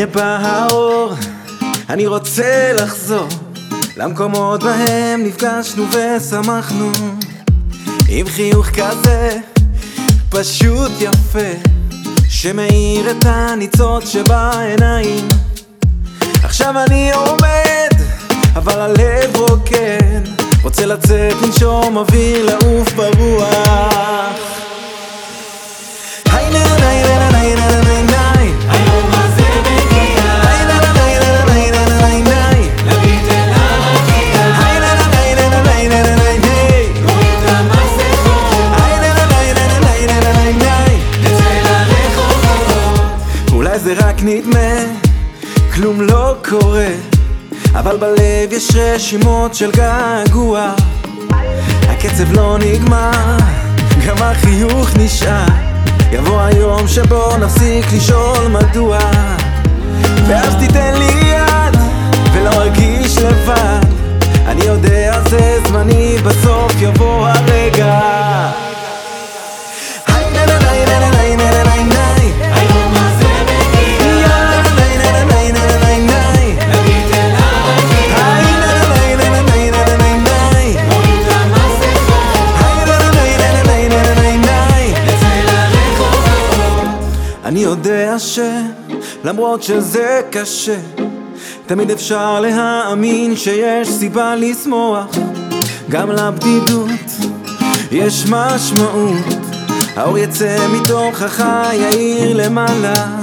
הנה בא האור, אני רוצה לחזור למקומות בהם נפגשנו ושמחנו. עם חיוך כזה פשוט יפה שמאיר את הניצוץ שבעיניים. עכשיו אני עומד, אבל הלב רוקד רוצה לצאת, לנשום אוויר, לעוף ברוח זה רק נדמה, כלום לא קורה אבל בלב יש רשימות של געגוע. הקצב לא נגמר, גם החיוך נשאר. יבוא היום שבו נפסיק לשאול מדוע. ואז תיתן לי יד ולא ארגיש לבד. אני יודע זה זמני, בסוף יבוא אני יודע שלמרות שזה קשה תמיד אפשר להאמין שיש סיבה לשמוח. גם לבדידות יש משמעות. האור יצא מתוך החי יאיר למעלה